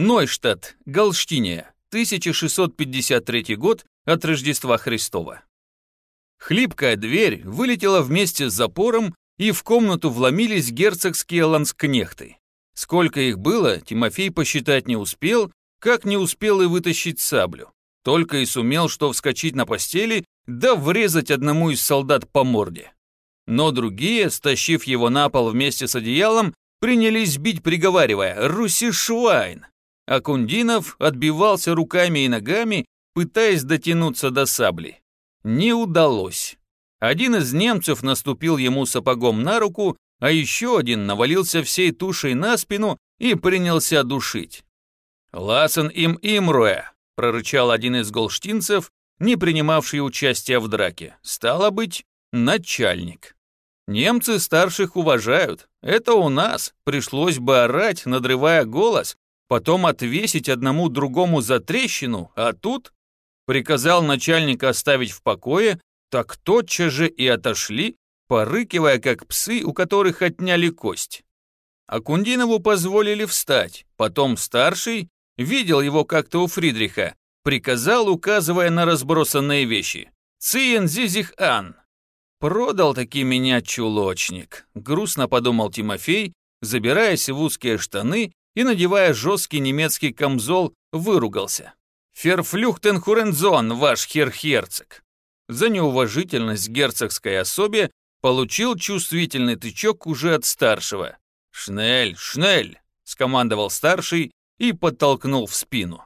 Нойштадт, Галштиния, 1653 год от Рождества Христова. Хлипкая дверь вылетела вместе с запором, и в комнату вломились герцогские ланскнехты. Сколько их было, Тимофей посчитать не успел, как не успел и вытащить саблю. Только и сумел, что вскочить на постели, да врезать одному из солдат по морде. Но другие, стащив его на пол вместе с одеялом, принялись бить, приговаривая «Руси Швайн!». А Кундинов отбивался руками и ногами, пытаясь дотянуться до сабли. Не удалось. Один из немцев наступил ему сапогом на руку, а еще один навалился всей тушей на спину и принялся душить. «Ласен им имруэ», — прорычал один из голштинцев, не принимавший участия в драке. «Стало быть, начальник». Немцы старших уважают. Это у нас пришлось бы орать, надрывая голос, потом отвесить одному другому за трещину, а тут приказал начальника оставить в покое, так тотчас же и отошли, порыкивая, как псы, у которых отняли кость. Акундинову позволили встать, потом старший, видел его как-то у Фридриха, приказал, указывая на разбросанные вещи. «Циен зизих ан!» «Продал таки меня чулочник», — грустно подумал Тимофей, забираясь в узкие штаны и, надевая жесткий немецкий камзол, выругался. «Ферфлюхтен хурензон, ваш хер-херцог!» За неуважительность герцогской особе получил чувствительный тычок уже от старшего. «Шнель, шнель!» — скомандовал старший и подтолкнул в спину.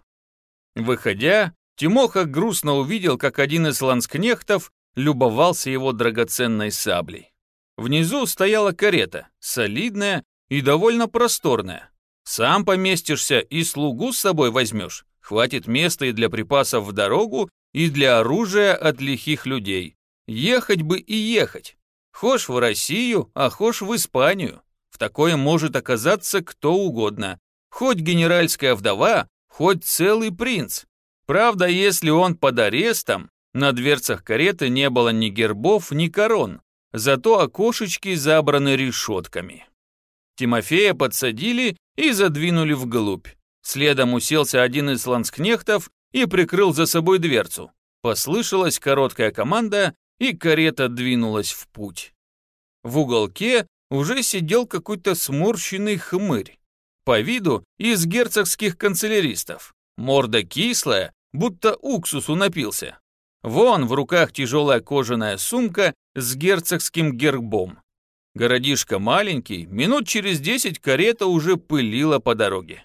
Выходя, Тимоха грустно увидел, как один из ланскнехтов любовался его драгоценной саблей. Внизу стояла карета, солидная и довольно просторная. Сам поместишься и слугу с собой возьмешь. Хватит места и для припасов в дорогу, и для оружия от лихих людей. Ехать бы и ехать. Хошь в Россию, а хошь в Испанию. В такое может оказаться кто угодно. Хоть генеральская вдова, хоть целый принц. Правда, если он под арестом, на дверцах кареты не было ни гербов, ни корон, зато окошечки забраны решетками. Тимофея подсадили и задвинули вглубь. Следом уселся один из ланскнехтов и прикрыл за собой дверцу. Послышалась короткая команда, и карета двинулась в путь. В уголке уже сидел какой-то сморщенный хмырь. По виду из герцогских канцеляристов. Морда кислая, будто уксусу напился. Вон в руках тяжелая кожаная сумка с герцогским гербом. Городишко маленький, минут через десять карета уже пылила по дороге.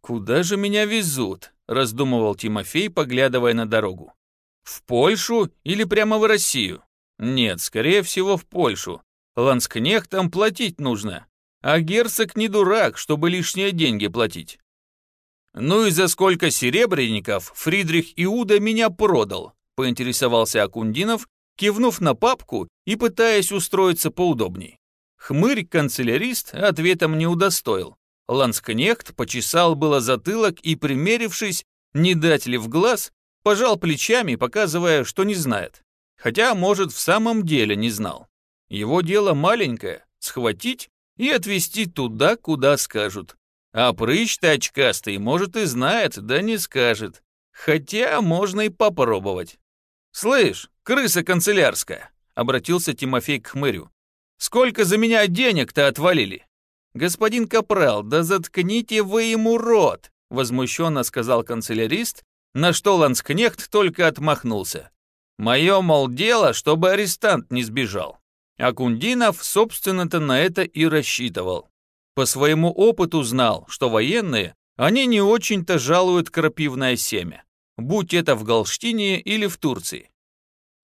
«Куда же меня везут?» – раздумывал Тимофей, поглядывая на дорогу. «В Польшу или прямо в Россию?» «Нет, скорее всего, в Польшу. Ланскнехтам платить нужно. А герцог не дурак, чтобы лишние деньги платить. «Ну и за сколько серебряников Фридрих Иуда меня продал?» поинтересовался Акундинов, кивнув на папку и пытаясь устроиться поудобней. Хмырь-канцелярист ответом не удостоил. Ланскнехт почесал было затылок и, примерившись, не дать ли в глаз, пожал плечами, показывая, что не знает. Хотя, может, в самом деле не знал. Его дело маленькое — схватить и отвезти туда, куда скажут. А прыщ-то очкастый, может, и знает, да не скажет. Хотя можно и попробовать. «Слышь, крыса канцелярская!» — обратился Тимофей к хмырю. «Сколько за меня денег-то отвалили?» «Господин Капрал, да заткните вы ему рот!» — возмущенно сказал канцелярист, на что ланскнехт только отмахнулся. «Мое, мол, дело, чтобы арестант не сбежал». А Кундинов, собственно-то, на это и рассчитывал. По своему опыту знал, что военные, они не очень-то жалуют крапивное семя будь это в Галштине или в Турции.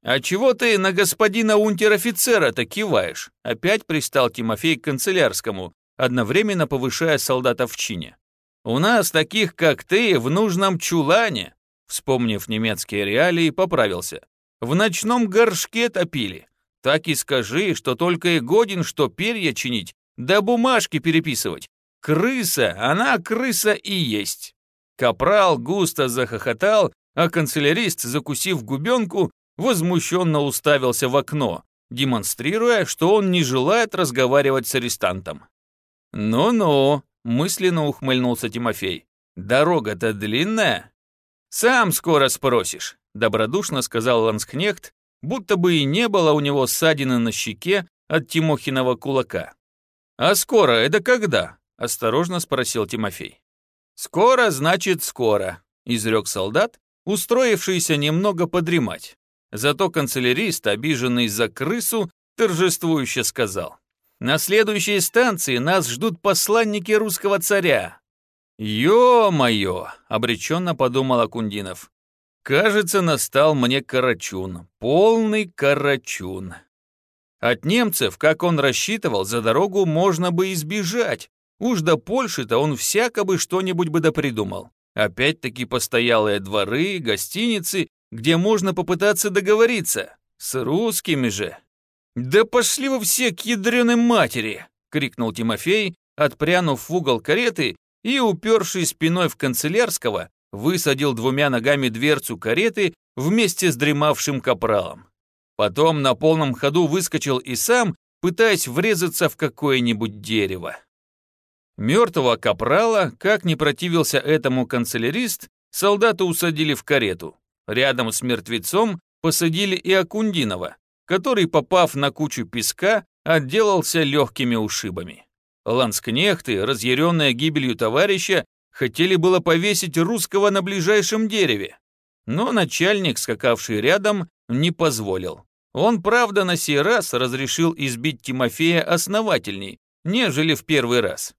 «А чего ты на господина унтер-офицера-то киваешь?» Опять пристал Тимофей к канцелярскому, одновременно повышая солдата в чине. «У нас таких, как ты, в нужном чулане!» Вспомнив немецкие реалии, поправился. «В ночном горшке топили. Так и скажи, что только и годен, что перья чинить, да бумажки переписывать. Крыса, она крыса и есть!» Капрал густо захохотал, а канцелярист, закусив губенку, возмущенно уставился в окно, демонстрируя, что он не желает разговаривать с арестантом. «Ну-ну», — мысленно ухмыльнулся Тимофей. Дорога-то длинная. Сам скоро спросишь, добродушно сказал Ланскнехт, будто бы и не было у него ссадины на щеке от Тимохиного кулака. «А скоро это когда?» – осторожно спросил Тимофей. «Скоро значит скоро», – изрек солдат, устроившийся немного подремать. Зато канцелярист, обиженный за крысу, торжествующе сказал. «На следующей станции нас ждут посланники русского царя». «Ё-моё!» — обреченно подумал Акундинов. «Кажется, настал мне карачун, полный карачун». От немцев, как он рассчитывал, за дорогу можно бы избежать. Уж до Польши-то он всяко бы что-нибудь бы допридумал. Опять-таки постоялые дворы, гостиницы, где можно попытаться договориться. С русскими же. «Да пошли вы все к ядреной матери!» — крикнул Тимофей, отпрянув в угол кареты и, уперший спиной в канцелярского, высадил двумя ногами дверцу кареты вместе с дремавшим капралом. Потом на полном ходу выскочил и сам, пытаясь врезаться в какое-нибудь дерево. Мертвого капрала, как не противился этому канцелярист, солдаты усадили в карету. Рядом с мертвецом посадили и Акундинова, который, попав на кучу песка, отделался легкими ушибами. Ланскнехты, разъяренные гибелью товарища, хотели было повесить русского на ближайшем дереве. Но начальник, скакавший рядом, не позволил. Он, правда, на сей раз разрешил избить Тимофея основательней, нежели в первый раз.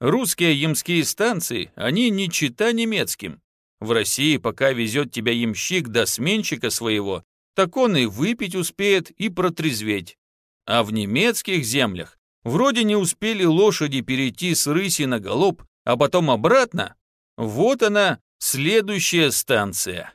Русские ямские станции, они не чита немецким. В России пока везет тебя ямщик до сменщика своего, так он и выпить успеет, и протрезветь. А в немецких землях вроде не успели лошади перейти с рыси на галоп, а потом обратно. Вот она, следующая станция.